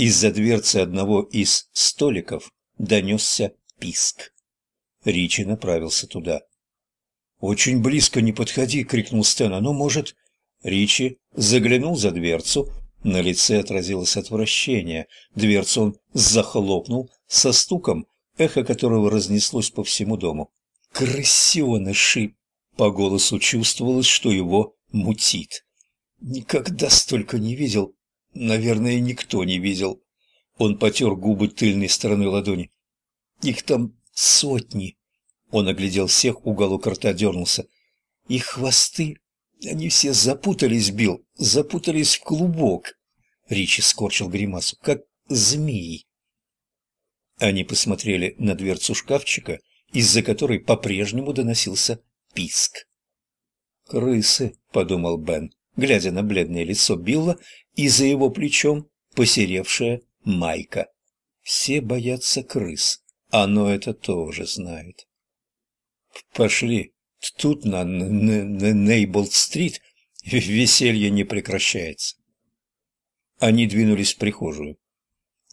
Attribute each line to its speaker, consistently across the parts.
Speaker 1: Из-за дверцы одного из столиков донесся писк. Ричи направился туда. «Очень близко не подходи!» — крикнул Стэн. «Оно может...» Ричи заглянул за дверцу. На лице отразилось отвращение. Дверцу он захлопнул со стуком, эхо которого разнеслось по всему дому. «Крысеныши!» По голосу чувствовалось, что его мутит. Никогда столько не видел. Наверное, никто не видел. Он потер губы тыльной стороной ладони. Их там сотни. Он оглядел всех, уголок рта дернулся. Их хвосты, они все запутались, Бил, запутались в клубок. Ричи скорчил гримасу, как змеи. Они посмотрели на дверцу шкафчика, из-за которой по-прежнему доносился писк. «Крысы», — подумал Бен, глядя на бледное лицо Билла и за его плечом посеревшая майка. «Все боятся крыс, оно это тоже знает». «Пошли, тут на Нейболд-стрит веселье не прекращается». Они двинулись в прихожую.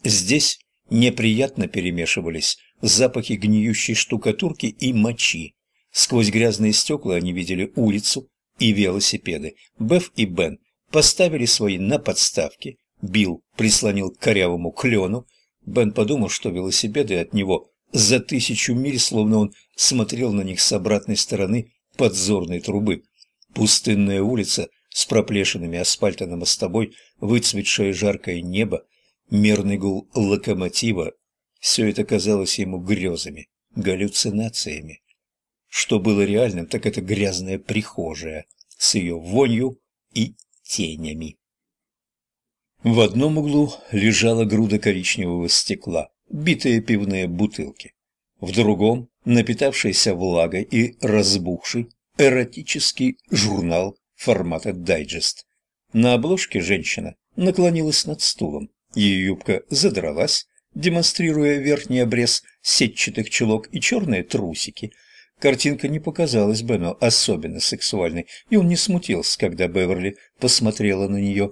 Speaker 1: Здесь неприятно перемешивались запахи гниющей штукатурки и мочи. Сквозь грязные стекла они видели улицу и велосипеды. Беф и Бен поставили свои на подставки. Билл прислонил к корявому клену. Бен подумал, что велосипеды от него за тысячу миль, словно он смотрел на них с обратной стороны подзорной трубы. Пустынная улица с проплешинами асфальта на мостобой, выцветшее жаркое небо, мерный гул локомотива — все это казалось ему грезами, галлюцинациями. Что было реальным, так это грязная прихожая с ее вонью и тенями. В одном углу лежала груда коричневого стекла, битые пивные бутылки. В другом, напитавшийся влагой и разбухший, эротический журнал формата дайджест. На обложке женщина наклонилась над стулом. Ее юбка задралась, демонстрируя верхний обрез сетчатых чулок и черные трусики – Картинка не показалась Бену особенно сексуальной, и он не смутился, когда Беверли посмотрела на нее.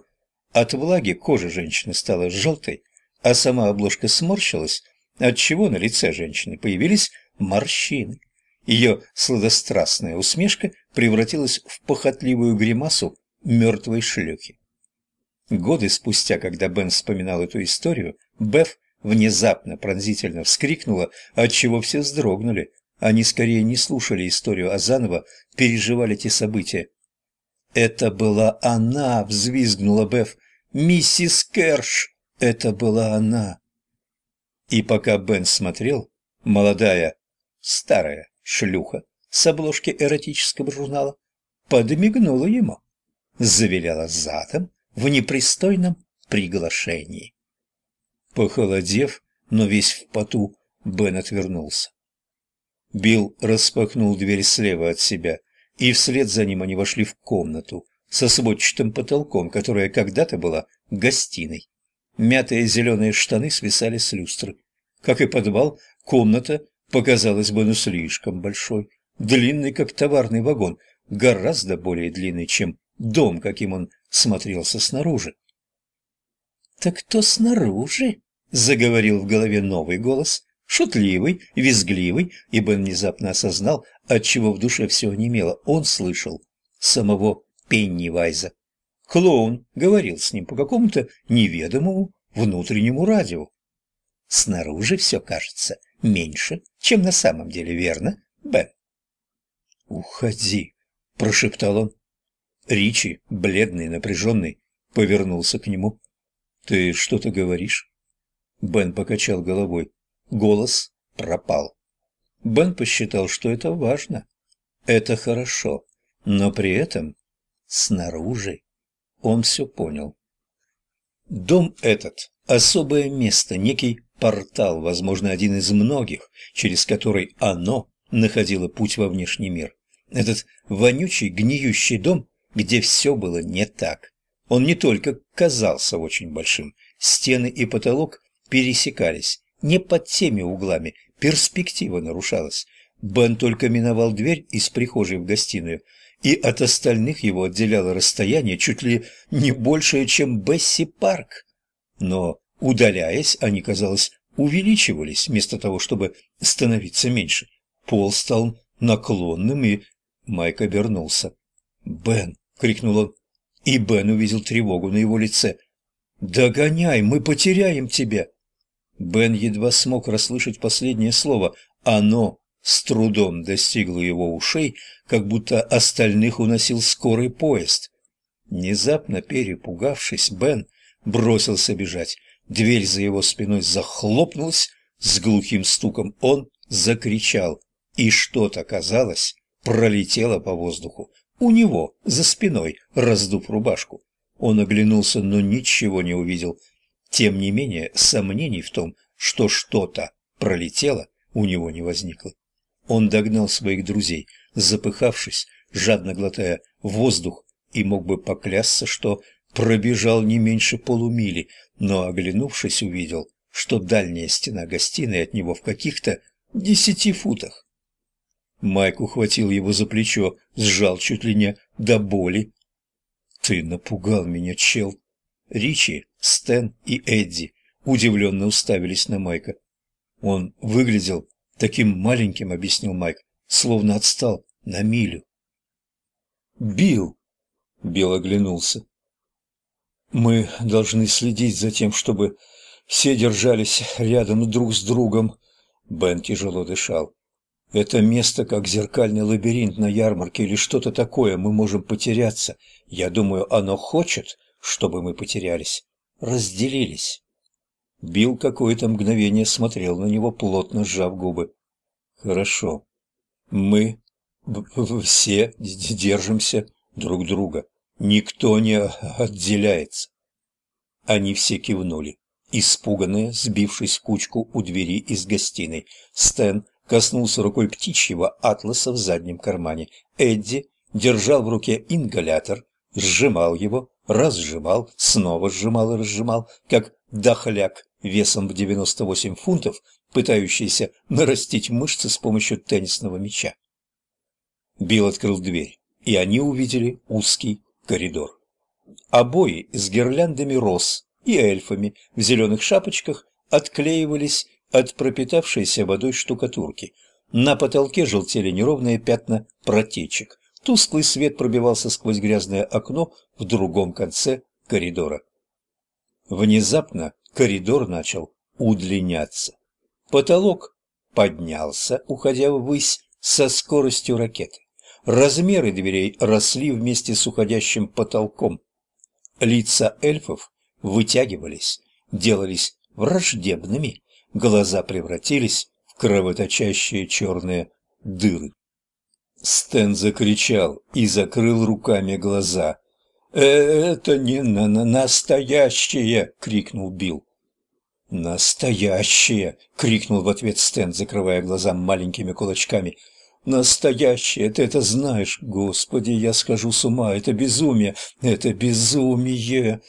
Speaker 1: От влаги кожа женщины стала желтой, а сама обложка сморщилась, отчего на лице женщины появились морщины. Ее сладострастная усмешка превратилась в похотливую гримасу мертвой шлюхи. Годы спустя, когда Бен вспоминал эту историю, Беф внезапно пронзительно вскрикнула, отчего все вздрогнули, они скорее не слушали историю, а заново переживали те события. «Это была она!» — взвизгнула Беф. «Миссис Керш! Это была она!» И пока Бен смотрел, молодая, старая шлюха с обложки эротического журнала подмигнула ему, завиляла задом в непристойном приглашении. Похолодев, но весь в поту, Бен отвернулся. Билл распахнул дверь слева от себя, и вслед за ним они вошли в комнату со сводчатым потолком, которая когда-то была гостиной. Мятые зеленые штаны свисали с люстры. Как и подвал, комната показалась бы ну слишком большой, длинный, как товарный вагон, гораздо более длинный, чем дом, каким он смотрелся снаружи. «Так кто снаружи?» — заговорил в голове новый голос, Шутливый, визгливый, и Бен внезапно осознал, отчего в душе все онемело. Он слышал самого Пеннивайза. Клоун говорил с ним по какому-то неведомому внутреннему радио. Снаружи все кажется меньше, чем на самом деле, верно, Бен? «Уходи», — прошептал он. Ричи, бледный, напряженный, повернулся к нему. «Ты что-то говоришь?» Бен покачал головой. Голос пропал. Бен посчитал, что это важно. Это хорошо, но при этом снаружи он все понял. Дом этот – особое место, некий портал, возможно, один из многих, через который оно находило путь во внешний мир. Этот вонючий, гниющий дом, где все было не так. Он не только казался очень большим, стены и потолок пересекались, не под теми углами, перспектива нарушалась. Бен только миновал дверь из прихожей в гостиную, и от остальных его отделяло расстояние чуть ли не большее, чем Бесси Парк. Но Удаляясь, они, казалось, увеличивались, вместо того, чтобы становиться меньше. Пол стал наклонным, и Майк обернулся. «Бен!» — крикнул он. И Бен увидел тревогу на его лице. «Догоняй, мы потеряем тебя!» Бен едва смог расслышать последнее слово. Оно с трудом достигло его ушей, как будто остальных уносил скорый поезд. Внезапно перепугавшись, Бен бросился бежать. Дверь за его спиной захлопнулась с глухим стуком. Он закричал, и что-то, казалось, пролетело по воздуху. У него за спиной, раздув рубашку. Он оглянулся, но ничего не увидел. Тем не менее, сомнений в том, что что-то пролетело, у него не возникло. Он догнал своих друзей, запыхавшись, жадно глотая воздух, и мог бы поклясться, что пробежал не меньше полумили, но, оглянувшись, увидел, что дальняя стена гостиной от него в каких-то десяти футах. Майк ухватил его за плечо, сжал чуть ли не до боли. «Ты напугал меня, чел!» Ричи, Стэн и Эдди удивленно уставились на Майка. «Он выглядел таким маленьким», — объяснил Майк, — «словно отстал на милю». «Билл!» — Билл оглянулся. «Мы должны следить за тем, чтобы все держались рядом друг с другом». Бен тяжело дышал. Это место как зеркальный лабиринт на ярмарке или что-то такое, мы можем потеряться. Я думаю, оно хочет, чтобы мы потерялись, разделились. Билл какое-то мгновение смотрел на него, плотно сжав губы. Хорошо. Мы все держимся друг друга. Никто не отделяется. Они все кивнули, испуганные, сбившись в кучку у двери из гостиной. Стэн коснулся рукой птичьего атласа в заднем кармане. Эдди держал в руке ингалятор, сжимал его, разжимал, снова сжимал и разжимал, как дохляк весом в 98 фунтов, пытающийся нарастить мышцы с помощью теннисного мяча. Билл открыл дверь, и они увидели узкий коридор. Обои с гирляндами роз и эльфами в зеленых шапочках отклеивались от пропитавшейся водой штукатурки. На потолке желтели неровные пятна протечек. Тусклый свет пробивался сквозь грязное окно в другом конце коридора. Внезапно коридор начал удлиняться. Потолок поднялся, уходя ввысь со скоростью ракеты. Размеры дверей росли вместе с уходящим потолком. Лица эльфов вытягивались, делались враждебными, глаза превратились в кровоточащие черные дыры. Стэн закричал и закрыл руками глаза. «Это не на -на настоящее!» — крикнул Билл. «Настоящее!» — крикнул в ответ Стэн, закрывая глаза маленькими кулачками. «Настоящее! Ты это знаешь! Господи, я схожу с ума! Это безумие! Это безумие!»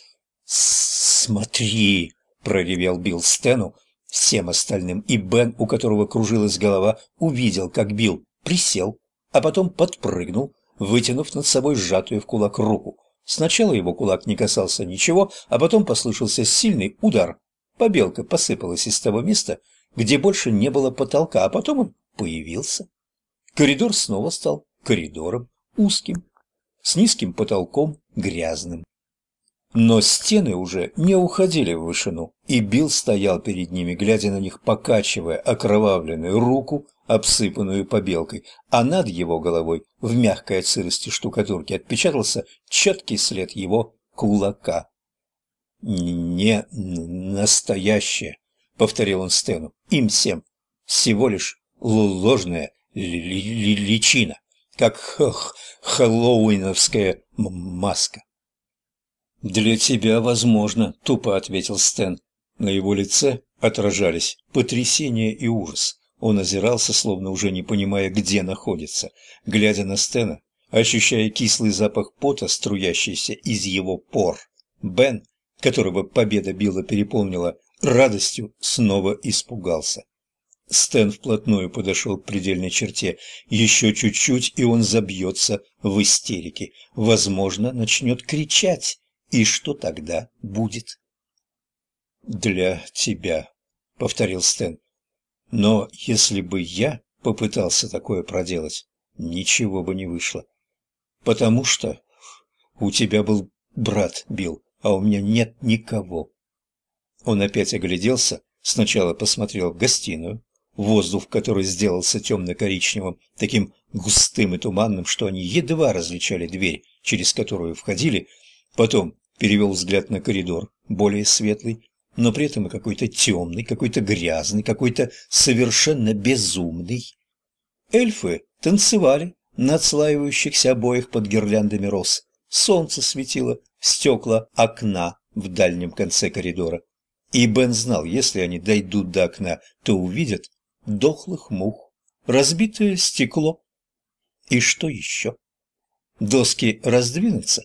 Speaker 1: «Смотри!» — проревел Билл Стэну, всем остальным, и Бен, у которого кружилась голова, увидел, как Билл присел, а потом подпрыгнул, вытянув над собой сжатую в кулак руку. Сначала его кулак не касался ничего, а потом послышался сильный удар. Побелка посыпалась из того места, где больше не было потолка, а потом он появился. Коридор снова стал коридором, узким, с низким потолком, грязным. Но стены уже не уходили в вышину, и Билл стоял перед ними, глядя на них, покачивая окровавленную руку, обсыпанную побелкой, а над его головой, в мягкой от сырости штукатурки, отпечатался четкий след его кулака. «Не настоящее», — повторил он Стэну, — «им всем. Всего лишь ложная ли ли личина, как хэллоуиновская маска». «Для тебя возможно», — тупо ответил Стэн. На его лице отражались потрясение и ужас. Он озирался, словно уже не понимая, где находится. Глядя на Стена, ощущая кислый запах пота, струящийся из его пор, Бен, которого победа Билла переполнила радостью, снова испугался. Стэн вплотную подошел к предельной черте. Еще чуть-чуть, и он забьется в истерике. Возможно, начнет кричать и что тогда будет? для тебя», — повторил Стэн. «Но если бы я попытался такое проделать, ничего бы не вышло. Потому что у тебя был брат, Билл, а у меня нет никого». Он опять огляделся, сначала посмотрел в гостиную, воздух который сделался темно-коричневым, таким густым и туманным, что они едва различали дверь, через которую входили, потом перевел взгляд на коридор, более светлый, но при этом и какой-то темный, какой-то грязный, какой-то совершенно безумный. Эльфы танцевали на отслаивающихся обоих под гирляндами роз. Солнце светило в стекла окна в дальнем конце коридора. И Бен знал, если они дойдут до окна, то увидят дохлых мух, разбитое стекло. И что еще? Доски раздвинутся,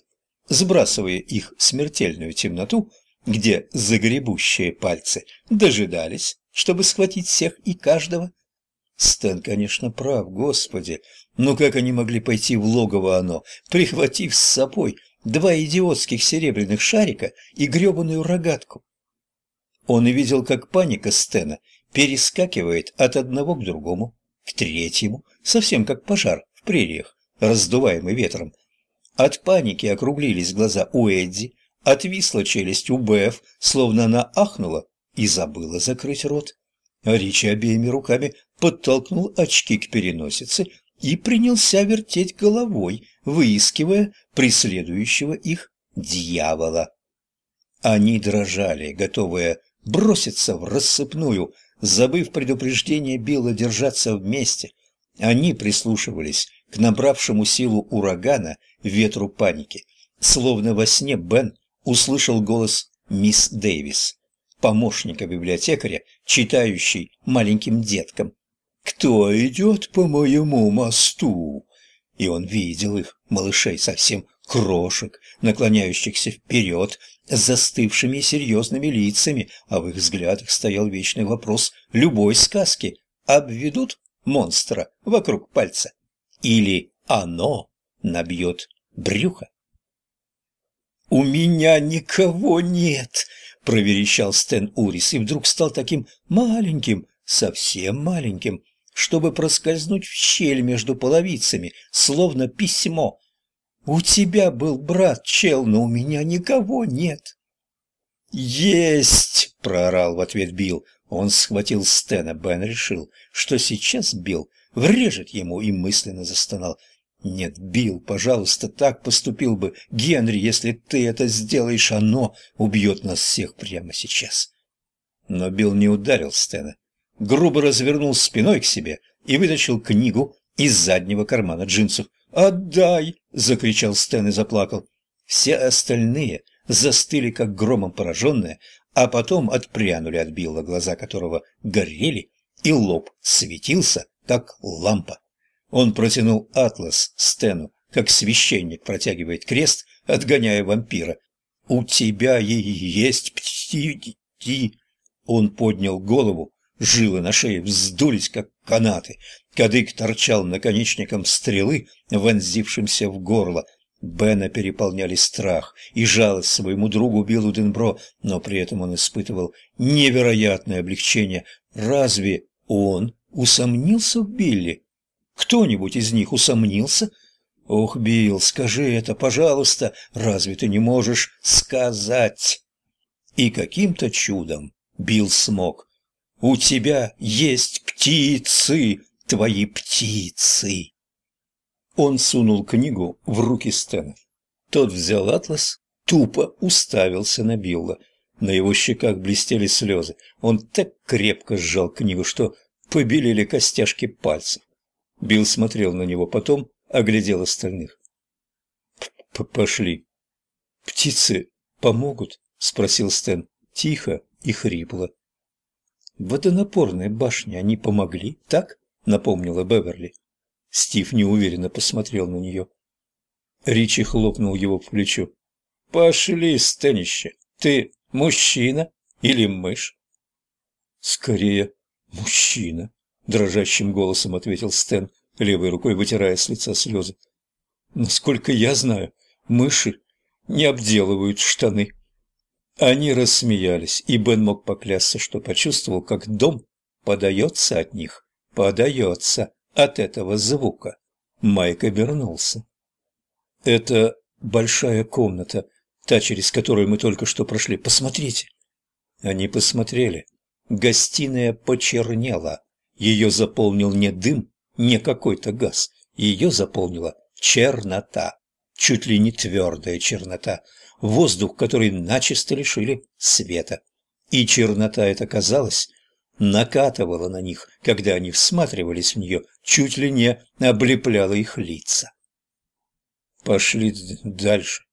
Speaker 1: сбрасывая их в смертельную темноту, где загребущие пальцы дожидались, чтобы схватить всех и каждого. Стэн, конечно, прав, господи, но как они могли пойти в логово оно, прихватив с собой два идиотских серебряных шарика и гребаную рогатку? Он и видел, как паника Стена перескакивает от одного к другому, к третьему, совсем как пожар в прериях, раздуваемый ветром. От паники округлились глаза у Эдди, отвисла челюсть у Беф, словно она ахнула и забыла закрыть рот. Ричи обеими руками подтолкнул очки к переносице и принялся вертеть головой, выискивая преследующего их дьявола. Они дрожали, готовые броситься в рассыпную, забыв предупреждение Билла держаться вместе. Они прислушивались к набравшему силу урагана ветру паники. Словно во сне Бен услышал голос мисс Дэвис, помощника библиотекаря, читающей маленьким деткам. «Кто идет по моему мосту?» И он видел их, малышей, совсем крошек, наклоняющихся вперед, с застывшими серьезными лицами, а в их взглядах стоял вечный вопрос любой сказки. Обведут монстра вокруг пальца? Или оно набьет брюхо? «У меня никого нет!» — проверещал Стэн Урис, и вдруг стал таким маленьким, совсем маленьким, чтобы проскользнуть в щель между половицами, словно письмо. «У тебя был брат, чел, но у меня никого нет!» «Есть!» — проорал в ответ Билл. Он схватил Стэна. Бен решил, что сейчас Билл врежет ему и мысленно застонал. «Нет, Билл, пожалуйста, так поступил бы Генри, если ты это сделаешь, оно убьет нас всех прямо сейчас». Но Билл не ударил Стэна. Грубо развернул спиной к себе и вытащил книгу из заднего кармана джинсов. «Отдай!» — закричал Стэн и заплакал. Все остальные застыли, как громом пораженные, а потом отпрянули от Билла, глаза которого горели, и лоб светился, как лампа. Он протянул атлас Стэну, как священник протягивает крест, отгоняя вампира. «У тебя есть пти...» Он поднял голову, жилы на шее вздулись, как канаты. Кадык торчал наконечником стрелы, вонзившимся в горло. Бена переполняли страх и жалость своему другу Биллу Денбро, но при этом он испытывал невероятное облегчение. Разве он усомнился в Билли? Кто-нибудь из них усомнился? Ох, Билл, скажи это, пожалуйста, разве ты не можешь сказать? И каким-то чудом Билл смог. У тебя есть птицы, твои птицы. Он сунул книгу в руки Стэна. Тот взял атлас, тупо уставился на Билла. На его щеках блестели слезы. Он так крепко сжал книгу, что побелели костяшки пальцев. Билл смотрел на него, потом оглядел остальных. П «Пошли». «Птицы помогут?» — спросил Стэн, тихо и хрипло. «В водонапорной башне они помогли, так?» — напомнила Беверли. Стив неуверенно посмотрел на нее. Ричи хлопнул его в плечо. «Пошли, Стэнище, ты мужчина или мышь?» «Скорее, мужчина», дрожащим голосом ответил Стэн, левой рукой вытирая с лица слезы. Насколько я знаю, мыши не обделывают штаны. Они рассмеялись, и Бен мог поклясться, что почувствовал, как дом подается от них, подается от этого звука. Майк обернулся. «Это большая комната, та, через которую мы только что прошли. Посмотрите!» Они посмотрели. Гостиная почернела. Ее заполнил не дым, не какой-то газ. Ее заполнила чернота, чуть ли не твердая чернота, воздух, который начисто лишили света. И чернота эта, казалось, накатывала на них, когда они всматривались в нее, чуть ли не облепляла их лица. Пошли дальше.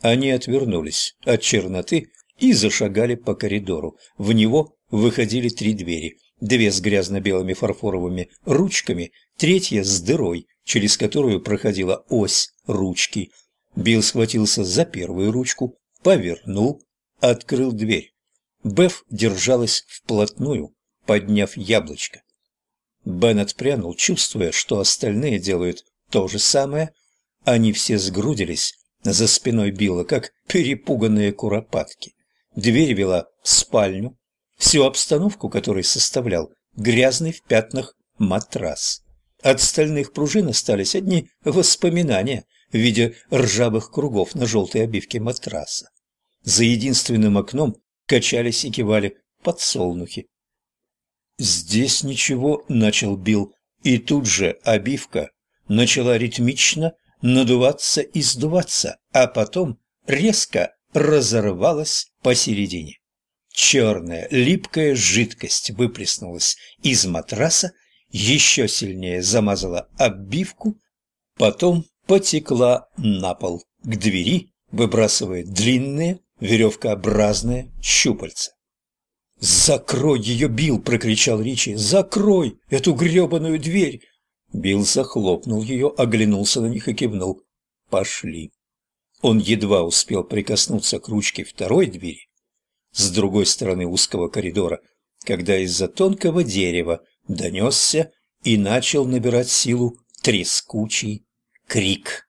Speaker 1: Они отвернулись от черноты и зашагали по коридору. В него выходили три двери. Две с грязно-белыми фарфоровыми ручками, третья с дырой, через которую проходила ось ручки. Билл схватился за первую ручку, повернул, открыл дверь. Беф держалась вплотную, подняв яблочко. Бен отпрянул, чувствуя, что остальные делают то же самое. Они все сгрудились за спиной Билла, как перепуганные куропатки. Дверь вела в спальню, всю обстановку которой составлял грязный в пятнах матрас. От стальных пружин остались одни воспоминания в виде ржавых кругов на желтой обивке матраса. За единственным окном качались и кивали подсолнухи. «Здесь ничего», — начал Билл, и тут же обивка начала ритмично надуваться и сдуваться, а потом резко разорвалась посередине. Черная, липкая жидкость выплеснулась из матраса, еще сильнее замазала обивку, потом потекла на пол, к двери, выбрасывая длинные, веревкообразные щупальца. «Закрой ее, Билл!» – прокричал Ричи. «Закрой эту гребаную дверь!» Билл захлопнул ее, оглянулся на них и кивнул. «Пошли!» Он едва успел прикоснуться к ручке второй двери, с другой стороны узкого коридора, когда из-за тонкого дерева донесся и начал набирать силу трескучий крик.